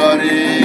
Buddy.